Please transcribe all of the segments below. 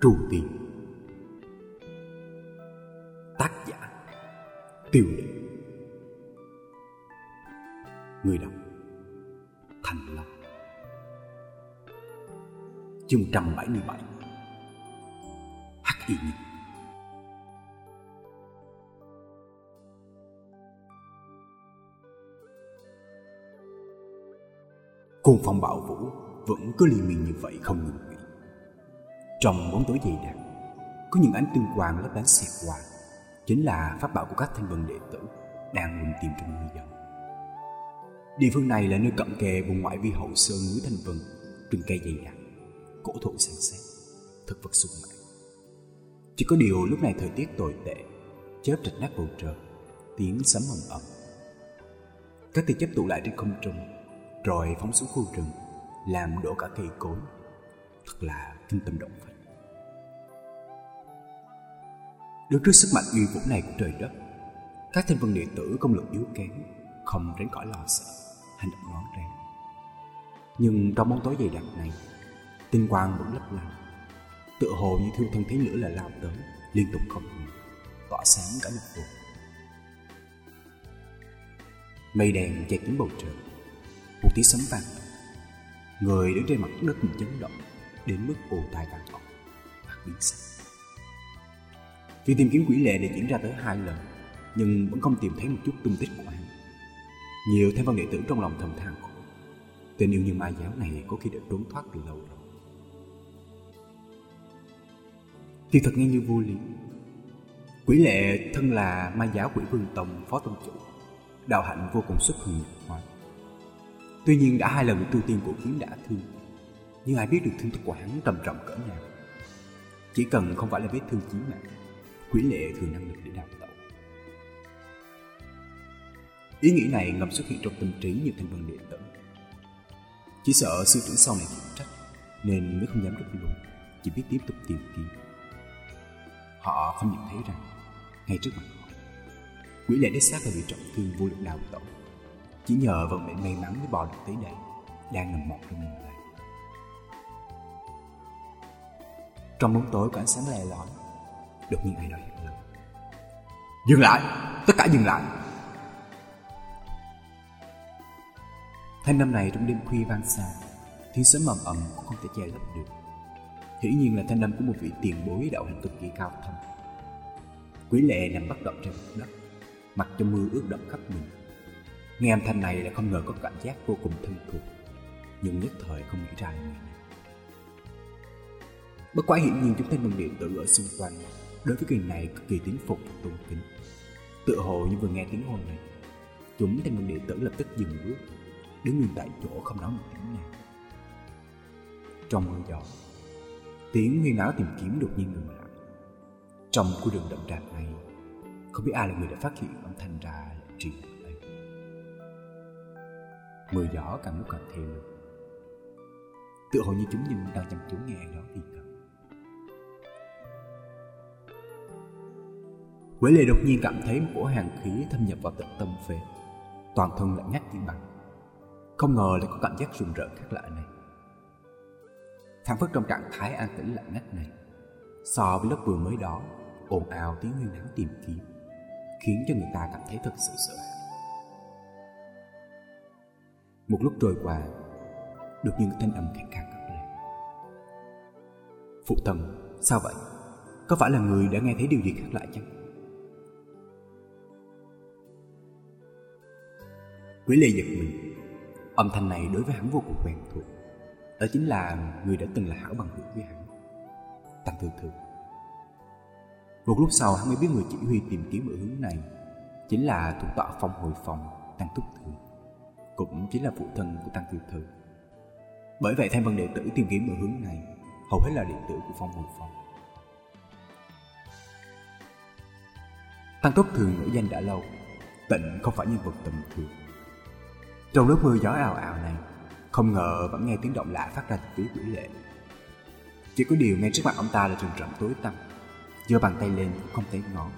Trù Tiên. Tác giả, Tiêu lệ Người đọc, Thành Long Chương 177 Hắc y nhân Cuồng phong bạo vũ vẫn cứ liên miên như vậy không ngừng nghỉ. Trong bóng tối dày đặc, có những ánh tương quang lấp lánh xẹt qua, chính là pháp bảo của các thanh vân đệ tử đang lùng tìm trong người dân Địa phương này là nơi cận kề vùng ngoại vi hậu sơn núi Thanh Vân, rừng cây dày đặc, cổ thụ sáng xét thực vật sung mãn. Chỉ có điều lúc này thời tiết tồi tệ, chớp rạch nát bầu trời, tiếng sấm ầm ầm. Các tia chớp tụ lại trên không trung, rồi phóng xuống khu rừng, làm đổ cả cây cối. Thật là kinh tâm động phách. Đứng trước sức mạnh uy vũ này của trời đất, các thiên vân đệ tử công lực yếu kém, không tránh khỏi lo sợ, hành động ngón ràng. Nhưng trong bóng tối dày đặc này, tinh quang vẫn lấp lánh, tựa hồ như thiêu thân thế lửa là lao tới, liên tục không ngừng, tỏa sáng cả một vùng. Mây đèn che kín bầu trời, một tiếng sấm vang người đứng trên mặt đất mình chấn động đến mức ồ tai vàng vọng và biến sắc. Việc tìm kiếm quỷ lệ đã diễn ra tới hai lần, nhưng vẫn không tìm thấy một chút tung tích của hắn. Nhiều thêm văn đệ tử trong lòng thầm than khổ. Tình yêu như ma giáo này có khi đã trốn thoát từ lâu rồi. Thì thật nghe như vô lý, quỷ lệ thân là ma giáo quỷ vương tông phó tông chủ, đạo hạnh vô cùng xuất hiện hoài Tuy nhiên đã hai lần tu tiên của kiếm đã thương nhưng ai biết được thương tích của hắn trầm trọng cỡ nào? Chỉ cần không phải là vết thương chí mạng Quỷ lệ thường năng lực để đào tẩu. Ý nghĩ này ngầm xuất hiện trong tâm trí như thành phần điện tử. Chỉ sợ sư trưởng sau này chịu trách, Nên mới không dám rút lui, Chỉ biết tiếp tục tìm kiếm. Họ không nhận thấy rằng, Ngay trước mặt họ Quỷ lệ đích xác là bị trọng thương vô lực đào tẩu. Chỉ nhờ vận mệnh may mắn mới bò được tới đây, Đang nằm mộng trong mình Trong bóng tối của ánh sáng lè lói Đột nhiên ai đó hét lớn Dừng lại! Tất cả dừng lại! Thanh âm này trong đêm khuya vang xa, Tiếng sớm mầm ầm cũng không thể che lấp được Hiển nhiên là thanh âm của một vị tiền bối đạo hành cực kỳ cao thâm Quý lệ nằm bất động trên mặt đất Mặt trong mưa ướt đẫm khắp mình Nghe âm thanh này là không ngờ có cảm giác vô cùng thân thuộc, Nhưng nhất thời không nghĩ ra người này Bất quá hiển nhiên chúng thanh vân điện tử ở xung quanh. Đối với kỳ này cực kỳ tín phục và tôn kính. Tựa hồ như vừa nghe tiếng hồn này, Chúng thanh vân điện tử lập tức dừng bước, Đứng nguyên tại chỗ không nói một tiếng nào. Trong mưa gió, Tiếng huyên áo tìm kiếm đột nhiên ngừng lại. Trong khu đường đậm đạp này, Không biết ai là người đã phát hiện âm thanh ra là đây. Mưa gió càng lúc càng thêm. Tựa hồ như chúng nhìn đang chăm chú nghe ai đó thì Quế lệ đột nhiên cảm thấy một cổ hàng khí thâm nhập vào tận tâm phế. Toàn thân lạnh ngắt như bằng. Không ngờ lại có cảm giác rùng rợn khác lạ này. Thằng phất trong trạng thái an tĩnh lạnh ngắt này, So với lớp vừa mới đó, ồn ào tiếng huyên náo tìm kiếm, Khiến cho người ta cảm thấy thật sự sợ hãi. Một lúc trôi qua được những thanh âm khàn khàn cất lên. Phụ thần Sao vậy? Có phải là người đã nghe thấy điều gì khác lạ chăng? Quý Lê giật mình Âm thanh này đối với hắn vô cùng quen thuộc Đó chính là người đã từng là hảo bằng hữu với hắn Tăng thường thường Một lúc sau hắn mới biết người chỉ huy tìm kiếm ở hướng này Chính là thủ tọa phong hồi phòng Tăng Túc thường, cũng chính là phụ thân của Tăng Tiêu thường. Bởi vậy thanh vân đệ tử tìm kiếm ở hướng này hầu hết là đệ tử của phong hồi phòng. Tăng Túc thường nổi danh đã lâu, tịnh không phải nhân vật tầm thường. Trong lúc mưa gió ào ào này, không ngờ vẫn nghe tiếng động lạ phát ra từ phía quỷ lệ. Chỉ có điều ngay trước mặt ông ta là rừng rậm tối tăm, giơ bàn tay lên cũng không thấy ngón.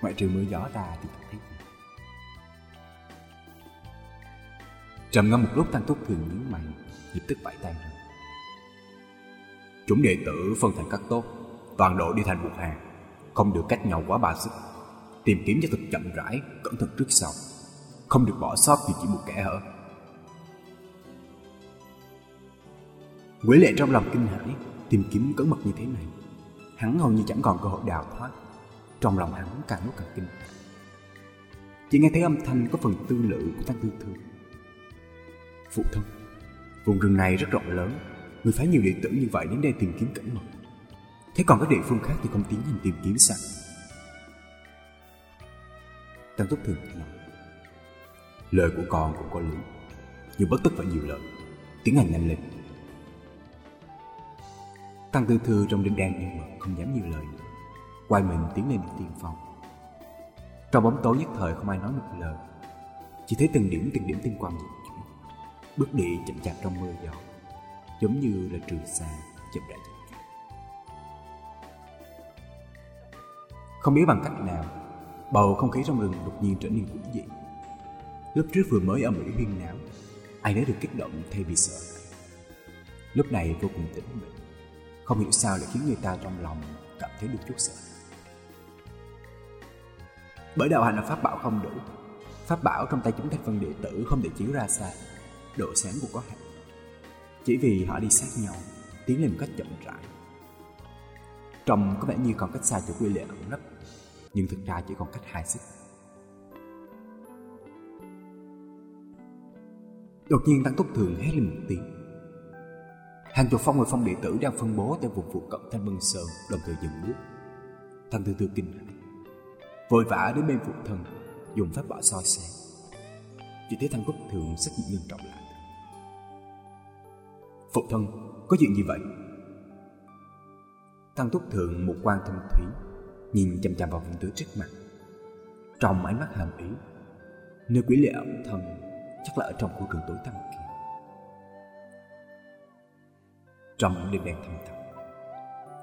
Ngoại trừ mưa gió ra thì không thấy Trầm ngâm một lúc Tăng Túc thường nhíu mày Lập tức vẫy tay rồi. Chúng đệ tử phân thành các tốt Toàn đội đi thành một hàng Không được cách nhau quá ba sức. Tìm kiếm cho thật chậm rãi Cẩn thận trước sau không được bỏ sót vì chỉ một kẻ hở. Quỷ lệ trong lòng kinh hãi, Tìm kiếm cẩn mật như thế này, Hắn hầu như chẳng còn cơ hội đào thoát. Trong lòng hắn càng lúc càng kinh Chỉ nghe thấy âm thanh có phần tư lự của Tăng Tư Thư. Phụ thân, Vùng rừng này rất rộng lớn, Người phái nhiều đệ tử như vậy đến đây tìm kiếm cẩn mật. Thế còn các địa phương khác thì không tiến hành tìm kiếm sao? Tăng Túc Thường nói Lời của con cũng có lý, Nhưng bất tất phải nhiều lời. Tiến hành nhanh lên. Tăng Tư Thư trong đêm đen nhưng mà không dám nhiều lời nữa. Quay mình tiến lên tiền phòng Trong bóng tối nhất thời không ai nói một lời. Chỉ thấy từng điểm từng điểm tinh quang dịch chuyển Bước đi chậm chạp trong mưa gió, Giống như là trường xa chậm rãi chậm chuyển Không biết bằng cách nào, Bầu không khí trong rừng đột nhiên trở nên quỷ dị. Lúc trước vừa mới âm ỉ huyên náo Ai nấy được kích động thay vì sợ. Lúc này vô cùng tĩnh mịch Không hiểu sao lại khiến người ta trong lòng cảm thấy được chút sợ. Bởi đạo hành là pháp bảo không đủ. Pháp bảo trong tay chúng thành phân đệ tử không thể chiếu ra xa. Độ sáng cũng có hạn. Chỉ vì họ đi sát nhau, Tiến lên một cách chậm rãi. Trông có vẻ như còn cách xa chỗ quy lệ ẩn nấp, Nhưng thực ra chỉ còn cách hai xích. Đột nhiên Tăng Túc Thường hét lên một tiếng Hàng chục phong người phong đệ tử đang phân bố tại vùng phụ cận Thanh Vân Sơn đồng thời dừng bước. Thanh Tư Tư kinh hãi, vội vã đến bên phụ thân, dùng pháp bảo soi xem. Chỉ thấy thằng Túc Thường rất nghiêm trọng lại. Phụ thân, có chuyện gì vậy? Tăng Túc Thường một quan thâm thủy, nhìn chằm chằm vào vùng tử trước mặt. Trong ánh mắt hàm ý, nơi quỷ lệ ẩm thân chắc là ở trong khu rừng tối tăm kia. Trong đêm đen thâm thẳm,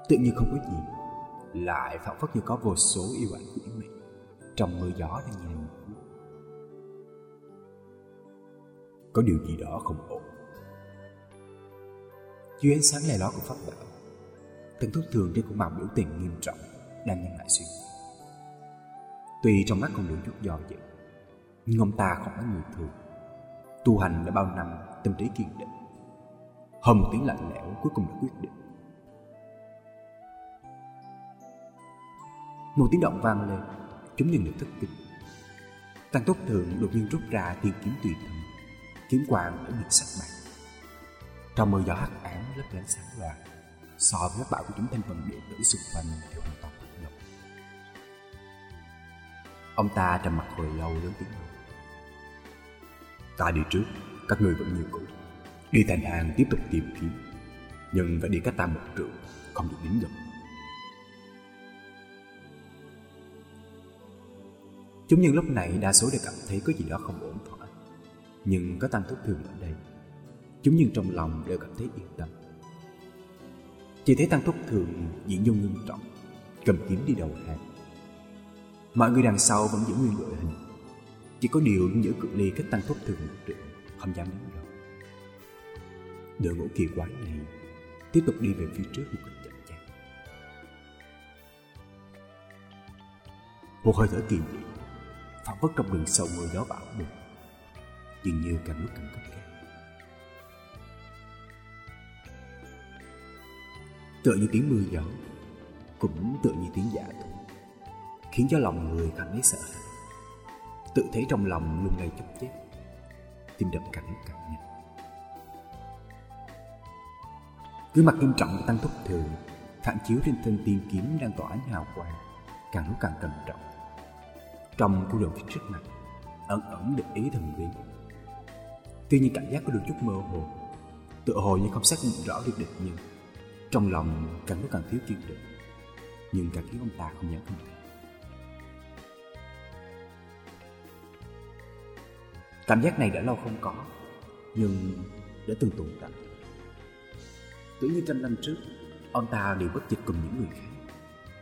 Tự nhiên không có gì, Lại phản phất như có vô số yêu ảnh của mình Trong mưa gió đang nhìn Có điều gì đó không ổn. Dưới ánh sáng lè ló của pháp bảo Thần thuốc thường trên khuôn mặt biểu tình nghiêm trọng Đang nhăn lại suy nghĩ. Tuy trong mắt còn được chút do dự, Nhưng ông ta không phải người thường. Tu hành đã bao năm, Tâm trí kiên định. Hôm một tiếng lạnh lẽo cuối cùng đã quyết định. Một tiếng động vang lên, Chúng nhìn được thất kinh. Tăng tốc thượng đột nhiên rút ra tiên kiếm tùy thân, Kiếm quang ở ngực sắc bạc. Trong mưa gió hắc ám lấp lánh sáng loạt So với các bảo của chúng thanh vần điện tử xung quanh đều hoàn toàn bất động. Ông ta trầm mặt hồi lâu lớn tiếng nói Ta đi trước, các người vẫn như cũ. Đi thành hàng tiếp tục tìm kiếm Nhưng phải đi cách ta một trượng Không được đến gần. Chúng nhân lúc này đa số đều cảm thấy có gì đó không ổn thỏa. Nhưng có tăng thúc thường ở đây Chúng nhân trong lòng đều cảm thấy yên tâm. Chỉ thấy tăng thúc thường diễn dung nghiêm trọng Cầm kiếm đi đầu hàng. Mọi người đằng sau vẫn giữ nguyên đội hình. Chỉ có điều giữ cự ly cách tăng thuốc thường một triệu Không dám đến gần Đội ngũ kỳ quái này tiếp tục đi về phía trước một cách chậm chạp. Một hơi thở kỳ dị, phản vất trong rừng sâu mưa gió bão bùng, dường như càng lúc càng cấp kẹt Tựa như tiếng mưa gió, cũng tựa như tiếng giả thú, khiến cho lòng người cảm thấy sợ hãi. Tự thấy trong lòng lung lay chốc chết, tim đập càng lúc càng nhanh. cứ mặt nghiêm trọng Tăng thúc Thường phản chiếu trên thân tiên kiếm đang tỏa ánh hào quang, càng lúc càng trầm trọng. Trong khu rừng phía trước mặt, ẩn ẩn được ý thần viên Tuy nhiên cảm giác có được chút mơ hồ, tựa hồ như không xác định rõ được địch nhưng Trong lòng càng lúc càng thiếu kiên định, nhưng cả khiến ông ta không nhận không thể. Cảm giác này đã lâu không có, nhưng đã từng tồn tại. Tự như trăm năm trước Ông ta đều bất dịch cùng những người khác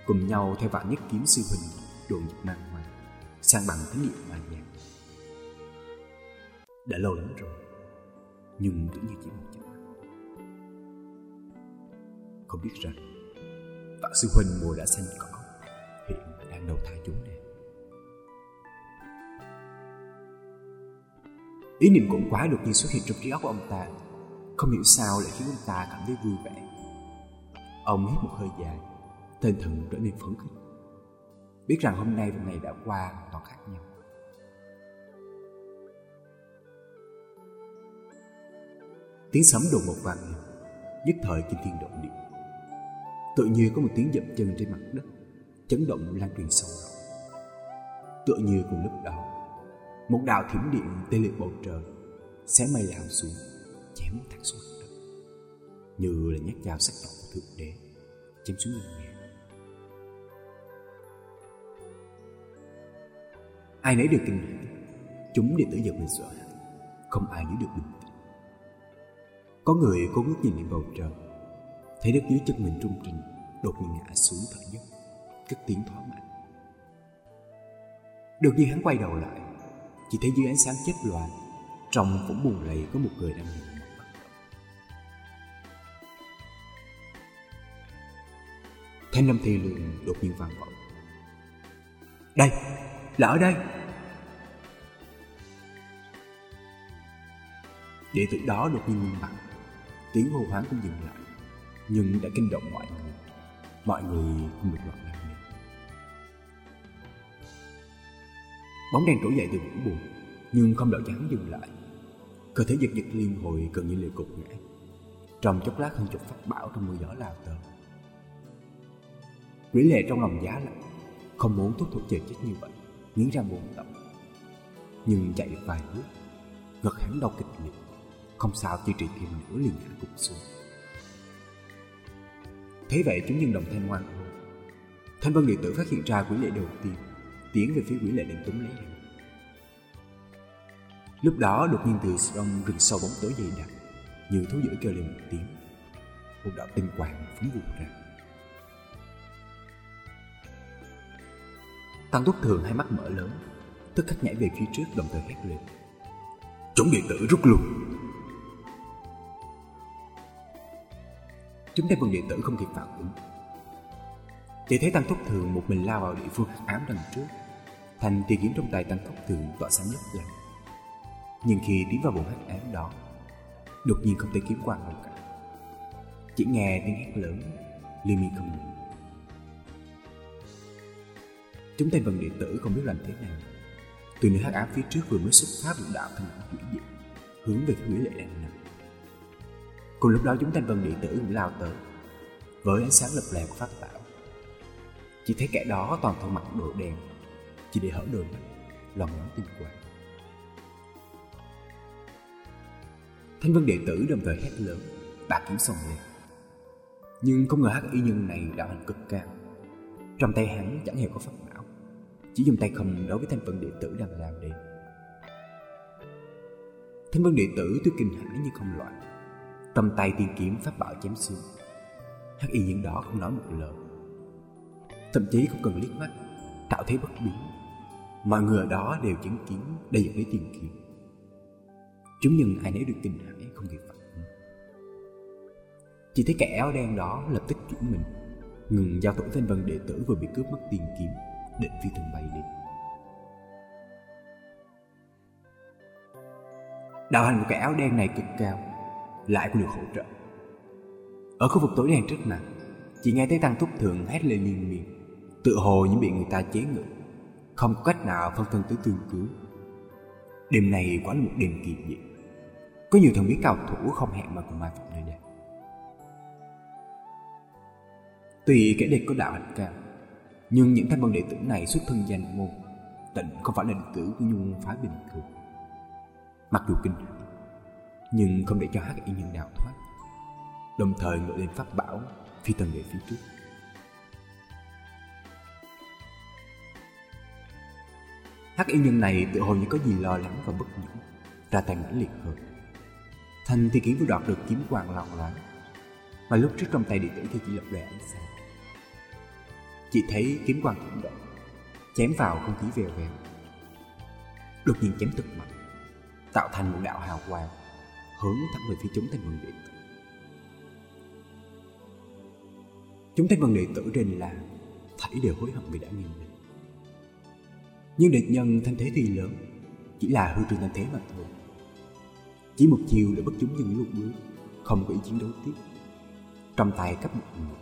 Cùng nhau theo vạn nhất kiếm sư huynh Đồ nhật mang hoàng Sang bằng thí nghiệm hoàng nhạc Đã lâu lắm rồi Nhưng tự như chỉ một chút. không biết rằng vạn sư huynh mùa đã xanh cỏ hiện đang đầu thai chúng này ý niệm cũng quá đột nhiên xuất hiện trong trí óc của ông ta. Không hiểu sao lại khiến ông ta cảm thấy vui vẻ. Ông hít một hơi dài tinh thần trở nên phấn khích. Biết rằng hôm nay và ngày đã qua toàn khác nhau. Tiếng sấm đột ngột vang lên, nhất thời kinh thiên động địa. Tự nhiên có một tiếng dậm chân trên mặt đất, chấn động lan truyền sâu rộng. Tựa như cùng lúc đó một đạo thiểm điện tê liệt bầu trời, xé mây lao xuống, chém thẳng xuống mặt đất. Như là nhát dao sắc nhọn của thượng đế, chém xuống nền nhà. Ai nấy đều kinh hãi chúng đều tử giật mình sợ không ai giữ được bình tĩnh. Có người cố ngước nhìn lên bầu trời. Thấy đất dưới chân mình trung trình, đột nhiên ngã xuống thở dốc. Cất tiếng thỏa mãn. Đột nhiên hắn quay đầu lại chỉ thấy dưới ánh sáng chớp loạn trong vũng bùn lầy có một người đang nhìn thanh âm thi lường đột nhiên vang vọng đây, là ở đây. Đệ tử đó đột nhiên ngưng mặt tiếng hô hoáng cũng dừng lại, nhưng đã kinh động mọi người. Mọi người không được loạn bóng đen trỗi dậy từ vũng buồn, nhưng không đợi chắn dừng lại. Cơ thể giật giật liên hồi gần như liều cục ngã. Trong chốc lát hơn chục phát bão trong mưa gió lao tới. Quỷ lệ trong lòng giá lạnh, không muốn thúc thuộc chờ chết như vậy, nghiến ra buồn tập. Nhưng chạy được vài bước, ngực hắn đau kịch liệt, không sao chỉ trị thêm nữa liền ngã cục xuống. Thế vậy chúng nhân đồng thanh ngoan Thanh vân điện tử phát hiện ra quỷ lệ đầu tiên Tiến về phía quỷ lệ định túm lấy. Hắn Lúc đó, đột nhiên từ trong rừng sâu bóng tối dày đặc, nhiều thú dữ kêu lên một tiếng. Một đạo tinh quang phóng vụt ra. Tăng túc thường hai mắt mở lớn, Tức khắc nhảy về phía trước đồng thời hét lên. Chúng điện tử rút lui. Chúng đem vân điện tử không kịp phản ứng. Chỉ thấy Tăng Túc Thường một mình lao vào địa phương ám đằng trước. Thành tìm kiếm trong tay Tăng tốc Thường tỏa sáng nhất lánh Nhưng khi tiến vào bộ hát ám đó, Đột nhiên không thể kiếm quang đâu cả. Chỉ nghe tiếng hét lớn, Liên miên không ngừng. Chúng ta vần điện tử không biết làm thế nào. Từ nơi hát ám phía trước vừa mới xuất phát được đạo thành ảnh quỷ dị Hướng về phía lệ đang nằm Cùng lúc đó chúng thanh vân điện tử cũng lao tới, Với ánh sáng lập lè của phát bảo. Chỉ thấy kẻ đó toàn thân mặt đồ đen chỉ để hở đường mắt Lòng ngón tinh quang Thanh vân đệ tử đồng thời hét lớn Bà kiếm sông lên. Nhưng không ngờ hắc y nhân này đạo hành cực cao. Trong tay hắn chẳng hề có pháp bảo, Chỉ dùng tay không đối với thanh vân đệ tử đang làm đi Thanh vân đệ tử tuy kinh hãi nhưng không loạn. Cầm tay tiên kiếm pháp bảo chém xương Hắc y nhân đó không nói một lời. Thậm chí không cần liếc mắt, Tạo thế bất biến. Mọi người ở đó đều chứng kiến đầy với lấy kiếm. Chúng nhân ai nấy được tình hãi không kịp phản ứng. Chỉ thấy kẻ áo đen đó lập tức chuyển mình Ngừng giao tổ thanh vân đệ tử vừa bị cướp mất tiền kiếm Định phi thường bay đi. Đạo hành của kẻ áo đen này cực cao lại cũng được hỗ trợ. Ở khu vực tối đen trước mặt, chỉ nghe thấy Tăng thúc thượng hét lên liên miên, tự hồ như bị người ta chế ngự, không có cách nào phân thân tới tương cứu. Đêm này quả là một đêm kỳ dị. Có nhiều thần bí cao thủ không hẹn mà cùng mai phục nơi đây. Tuy kẻ địch có đạo hạnh cao, nhưng những thanh văn đệ tử này xuất thân danh môn, tịnh không phải là đệ tử của nhung phái bình thường. Mặc dù kinh hãi, nhưng không để cho hắc y nhân nào thoát đồng thời ngựa lên pháp bảo phi tần về phía trước hắc y nhân này tự hồ như có gì lo lắng và bất nhẫn ra tay mãnh liệt hơn. Thanh thì kiếm vừa đoạt được kiếm quang lòng láng mà lúc trước trong tay điện tử thì chỉ lập lòe ánh sáng. Chỉ thấy kiếm quang chuyển động, chém vào không khí vèo vèo. Đột nhiên chém thực mạnh, tạo thành một đạo hào quang, hướng thẳng về phía chúng thanh vân điện Chúng thanh vân đệ tử trên là thảy đều hối hận vì đã nghiêng mình. Nhưng địch nhân thanh thế tuy lớn, chỉ là hư trường thanh thế mà thôi. Chỉ một chiều để bất chúng dừng lúc bước, không có ý chiến đấu tiếp. Trong tay cấp một người,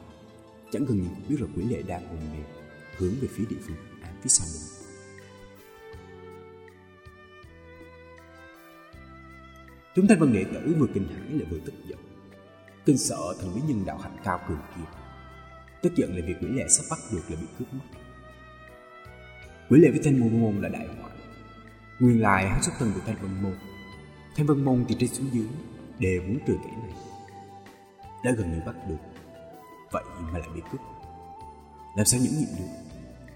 chẳng gần nhìn biết là quỷ lệ đang hồn mềm, hướng về phía địa phương án phía sau lưng. Chúng thanh vân đệ tử vừa kinh hãi lại vừa tức giận. Kinh sợ thần bí nhân đạo hạnh cao cường kia. Tức giận là việc quỷ lệ sắp bắt được là bị cướp mất. Quỷ lệ với thanh vân môn là đại họa. Nguyên lại hắn xuất thân từ thanh vân môn. Thanh vân môn từ trên xuống dưới, đều muốn trừ kẻ này. Đã gần như bắt được. Vậy mà lại bị cướp. Làm sao những nhiệm được?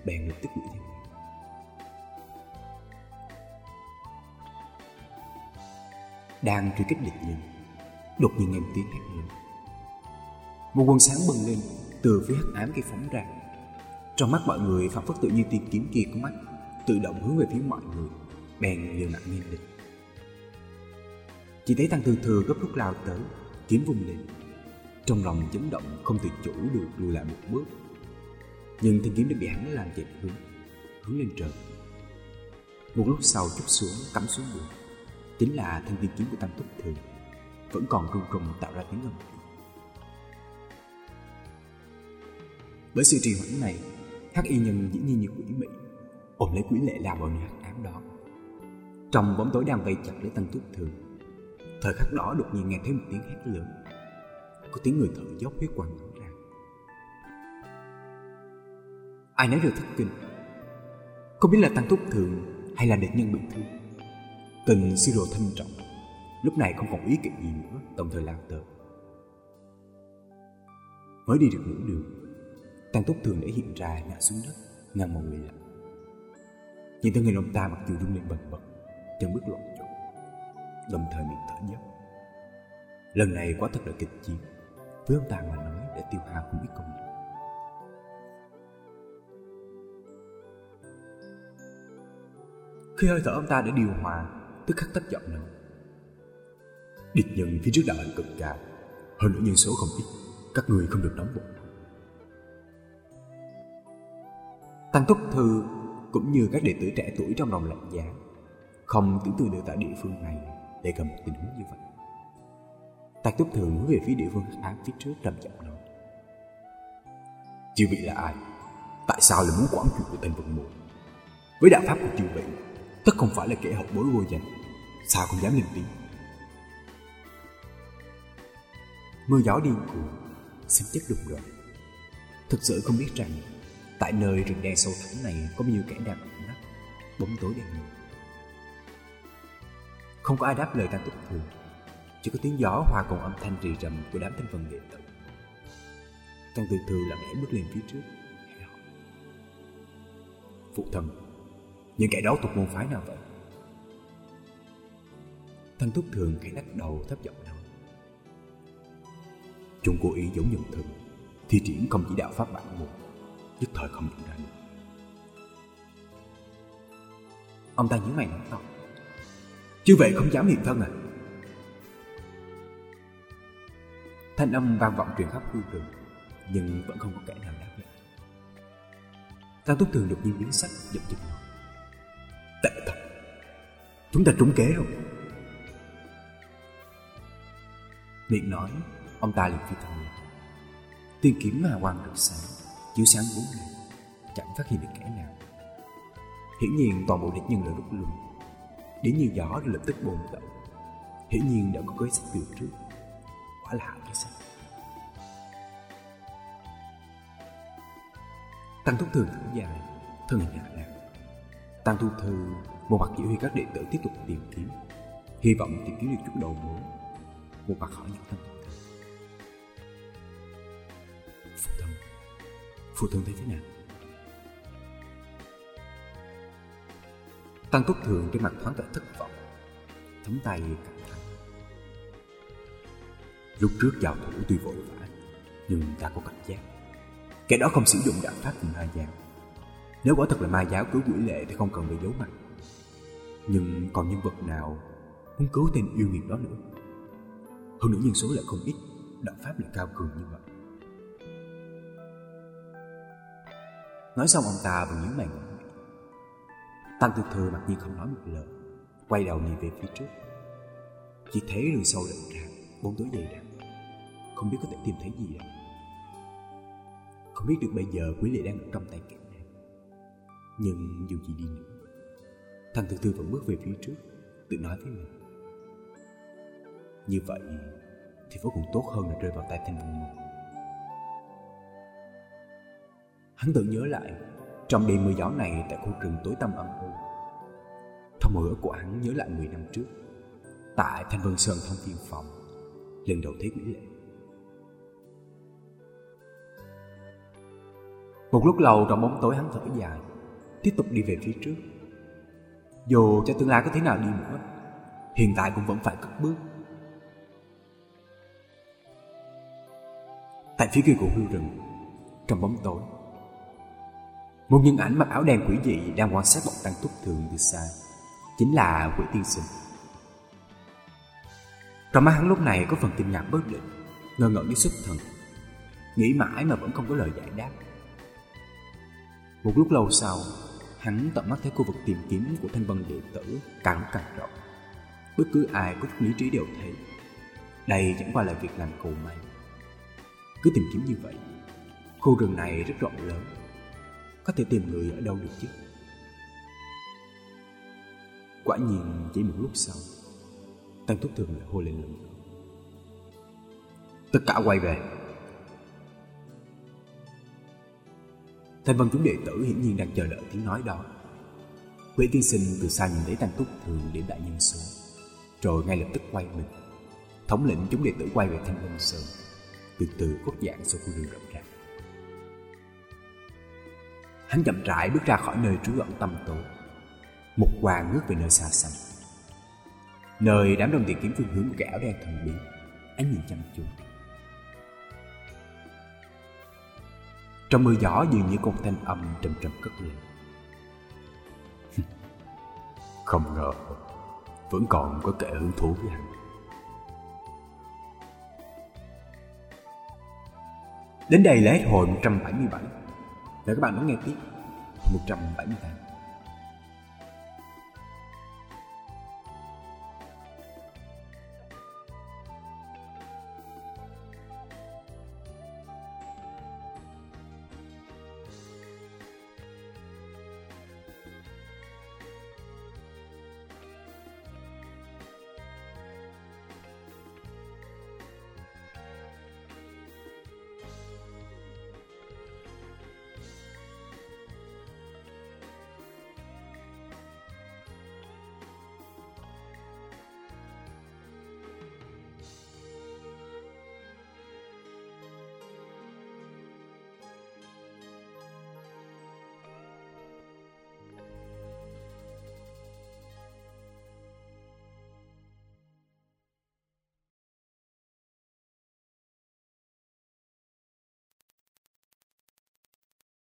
Bèn lập tức quỷ thêm. đang truy kích địch nhân, đột nhiên nghe tiếng hét lớn một quần sáng bừng lên, từ phía hắc ám kia phóng ra trong mắt mọi người phạm phất tự nhiên tìm kiếm kia có mắt tự động hướng về phía mọi người bèn liều nặng nghiêng địch chỉ thấy tăng thừa thừa gấp rút lao tới kiếm vung lên. Trong lòng chấn động không tự chủ được lùi lại một bước. Nhưng thanh kiếm đã bị hắn làm chệch hướng hướng lên trời. Một lúc sau chút xuống cắm xuống đường chính là thanh tiên kiếm của Tam Túc Thường, vẫn còn rung rung tạo ra tiếng âm. Bởi sự trì hoãn này, hắc y nhân dĩ nhiên như quỷ mị, ôm lấy quỷ lệ lao vào nơi hắc ám đó. Trong bóng tối đang vây chặt lấy tăng Túc Thường, thời khắc đó đột nhiên nghe thấy một tiếng hét lớn, có tiếng người thở dốc huyết quang nổ ra. Ai nấy đều thất kinh, không biết là Tăng Túc Thường hay là địch nhân bị thương. Tình siêu đồ thâm trọng Lúc này không còn ý kỵ gì nữa Đồng thời lao tới Mới đi được nửa đường Tăng túc thường để hiện ra ngã xuống đất Ngăn mọi người lại Nhìn thấy người ông ta mặc dù rung lên bần bật, Chân bước loạn trộn Đồng thời miệng thở dốc. Lần này quá thật là kịch chiến, Với ông ta mà nói để tiêu hao không biết công lực. Khi hơi thở ông ta đã điều hòa, tức khắc tất giọng nói, địch nhân phía trước đạo hành cực cao, hơn nữa nhân số không ít, các người không được đóng bộ tăng túc thư cũng như các đệ tử trẻ tuổi trong lòng lạnh giá. Không tưởng tượng được tại địa phương này để gặp một tình huống như vậy. Tăng túc Thư hướng về phía địa phương hắc phía trước trầm giọng nói. Chư vị là ai? Tại sao lại muốn quản chuyện của tên vận mùa? với đạo pháp của chư vị, tất không phải là kẻ học bối vô danh. Sao không dám lên tiếng? Mưa gió điên cuồng xem chất đục đoạn. Thực sự không biết rằng Tại nơi rừng đen sâu thẳm này Có nhiều kẻ đang ẩn nấp Bóng tối đen ngùm Không có ai đáp lời ta túc thường. Chỉ có tiếng gió hòa cùng âm thanh rì rầm Của đám thanh phần nghệ tử. Tăng từ từ lặng lẽ bước lên phía trước Phụ thần Những kẻ đó thuộc môn phái nào vậy? Thanh Túc Thường khẽ lắc đầu thấp giọng nói. Chúng cố ý giống nhận thực Thi triển không chỉ đạo pháp bản một Nhất thời không nhận ra được. Ông ta nhíu mày nói to. Chứ vậy không dám hiện thân à? Thanh âm vang vọng truyền khắp khu rừng Nhưng vẫn không có kẻ nào đáp lại. Tăng Túc Thường đột nhiên biến sắc giật giật nói. Tệ thật. Chúng ta trúng kế rồi. Miệng nói, ông ta liền phi thân. Lên. Tiên kiếm mà quang được sáng, chiếu sáng bốn ngày, chẳng phát hiện được kẻ nào. Hiển nhiên toàn bộ địch nhân đã rút lui. Đến như gió lập tức bồn tẩu. Hiển nhiên đã có kế sách từ trước. Quả là hạng kế sách. Tăng Thúc Thường thở dài, thân hình hạ lạc. Tăng Thu Thư một mặt chỉ huy các đệ tử tiếp tục tìm kiếm, hy vọng tìm kiếm được chút đầu mối một mặt hỏi những tâm phụ thương thấy thế nào? Tăng túc thường trên mặt thoáng vẻ thất vọng, thấm tay cảm thán. Lúc trước vào thủ tuy vội vã, nhưng ta có cảnh giác. Kẻ đó không sử dụng đạo pháp cùng ma giáo. Nếu quả thật là ma giáo cứu quỷ lệ thì không cần bị giấu mặt. Nhưng còn nhân vật nào muốn cứu tên yêu nghiệt đó nữa? Hơn nữa nhân số lại không ít, đạo pháp lại cao cường như vậy. Nói xong ông ta vừa nhớ mày. Tăng Tư Thư mặc nhiên không nói một lời, quay đầu nhìn về phía trước. Chỉ thấy đường sâu rộng ra, bóng tối dày đặc. Không biết có thể tìm thấy gì đâu. Không biết được bây giờ quý lệ đang ở trong tay kẻ này. Nhưng dù gì đi nữa, Tăng Tư Thư vẫn bước về phía trước, tự nói với mình. Như vậy thì vô cùng tốt hơn là rơi vào tay Thanh Vân Môn. Hắn tự nhớ lại, Trong đêm mưa gió này tại khu rừng tối tăm âm u. Thông hồi ức của hắn nhớ lại 10 năm trước, Tại Thanh Vân Sơn thông tiên phòng, Lần đầu thấy quỷ lệ. Một lúc lâu trong bóng tối hắn thở dài, Tiếp tục đi về phía trước. Dù cho tương lai có thế nào đi nữa, Hiện tại cũng vẫn phải cất bước. Tại phía kia của hưu rừng, Trong bóng tối một nhân ảnh mặc áo đen quỷ dị đang quan sát bọn tăng túc thường từ xa, Chính là quỷ tiên sinh. Trong mắt hắn lúc này có phần kinh ngạc bất định Ngơ ngẩn đến xuất thần, Nghĩ mãi mà vẫn không có lời giải đáp. Một lúc lâu sau, Hắn tận mắt thấy khu vực tìm kiếm của thanh vân đệ tử càng càng rộng. Bất cứ ai có chút lý trí đều thấy, Đây chẳng qua là việc làm cầu may. Cứ tìm kiếm như vậy, Khu rừng này rất rộng lớn có thể tìm người ở đâu được chứ? Quả nhiên, chỉ một lúc sau tăng thúc thường lại hô lên lần nữa. Tất cả quay về. Thanh văn chúng đệ tử hiển nhiên đang chờ đợi tiếng nói đó. Quỷ tiên sinh từ xa nhìn thấy tăng túc thường điểm đại nhân số Rồi ngay lập tức quay mình. Thống lĩnh chúng đệ tử quay về thanh văn sơn, Từ từ khuất dạng sau khu rừng rậm. Hắn chậm rãi bước ra khỏi nơi trú ẩn tâm tối. Một hoàng ngước về nơi xa xăm. Nơi đám đông tìm kiếm phương hướng của kẻ áo đen thần bí, Ánh nhìn chăm chú. Trong mưa gió dường như con thanh âm trầm trầm cất lên. Không ngờ, Vẫn còn có kẻ hứng thú với hắn. Đến đây là hết hồi 177 để các bạn đón nghe tiếp 178